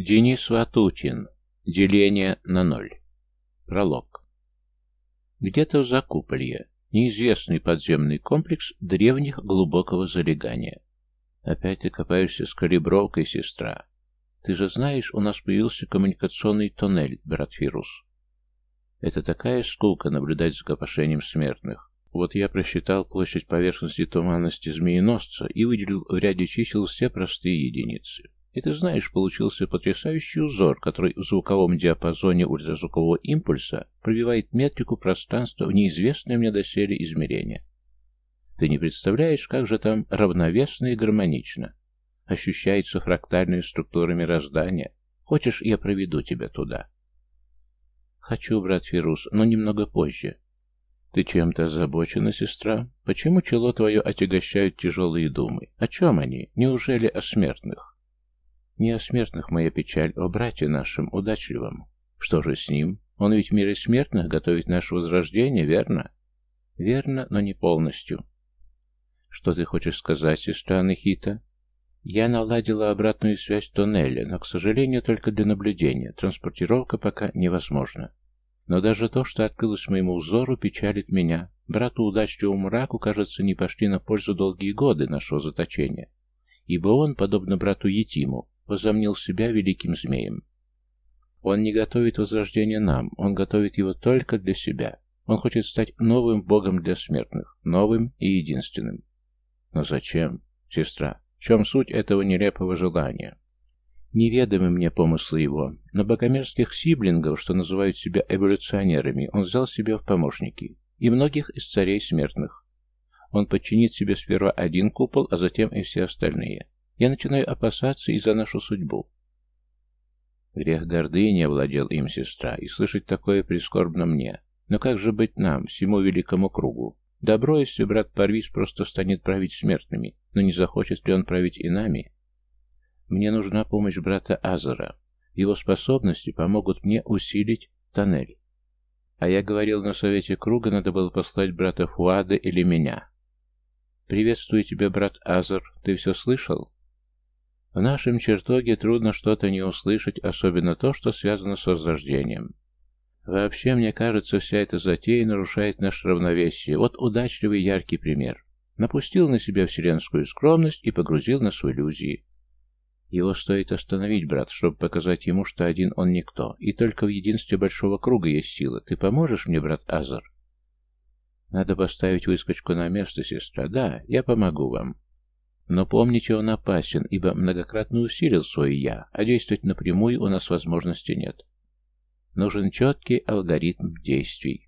Денис Ватутин. Деление на ноль. Пролог. Где-то в Закуполье. Неизвестный подземный комплекс древних глубокого залегания. Опять ты копаешься с калибровкой, сестра. Ты же знаешь, у нас появился коммуникационный тоннель, брат Фирус. Это такая скука наблюдать за копошением смертных. Вот я просчитал площадь поверхности туманности змееносца и выделил в ряде чисел все простые единицы. И ты знаешь, получился потрясающий узор, который в звуковом диапазоне ультразвукового импульса пробивает метрику пространства в неизвестное мне доселе измерение. Ты не представляешь, как же там равновесно и гармонично. Ощущается фрактальная структура мироздания. Хочешь, я проведу тебя туда? Хочу, брат Фирус, но немного позже. Ты чем-то озабочена, сестра? Почему чело твое отягощают тяжелые думы? О чем они? Неужели о смертных? Не о смертных моя печаль, о брате нашем, удачливом. Что же с ним? Он ведь в мире смертных готовит наше возрождение, верно? Верно, но не полностью. Что ты хочешь сказать, сестра Анахита? Я наладила обратную связь тоннеля, но, к сожалению, только для наблюдения. Транспортировка пока невозможна. Но даже то, что открылось моему взору, печалит меня. Брату удачливому мраку, кажется, не пошли на пользу долгие годы нашего заточения. Ибо он, подобно брату Етиму, возомнил себя великим змеем. Он не готовит возрождение нам, он готовит его только для себя. Он хочет стать новым богом для смертных, новым и единственным. Но зачем, сестра? В чем суть этого нелепого желания? Неведомы мне помыслы его, но богомерзких сиблингов, что называют себя эволюционерами, он взял себе в помощники, и многих из царей смертных. Он подчинит себе сперва один купол, а затем и все остальные. Я начинаю опасаться и за нашу судьбу. Грех гордыни овладел им сестра, и слышать такое прискорбно мне. Но как же быть нам, всему великому кругу? Добро, если брат Парвис просто станет править смертными, но не захочет ли он править и нами? Мне нужна помощь брата Азара. Его способности помогут мне усилить тоннель. А я говорил на совете круга, надо было послать брата Фуада или меня. «Приветствую тебя, брат Азар. Ты все слышал?» В нашем чертоге трудно что-то не услышать, особенно то, что связано с возрождением. Вообще, мне кажется, вся эта затея нарушает наше равновесие. Вот удачливый яркий пример. Напустил на себя вселенскую скромность и погрузил нас в иллюзии. Его стоит остановить, брат, чтобы показать ему, что один он никто, и только в единстве большого круга есть сила. Ты поможешь мне, брат Азар? Надо поставить выскочку на место, сестра. Да, я помогу вам. Но помните, он опасен, ибо многократно усилил свое «я», а действовать напрямую у нас возможности нет. Нужен четкий алгоритм действий.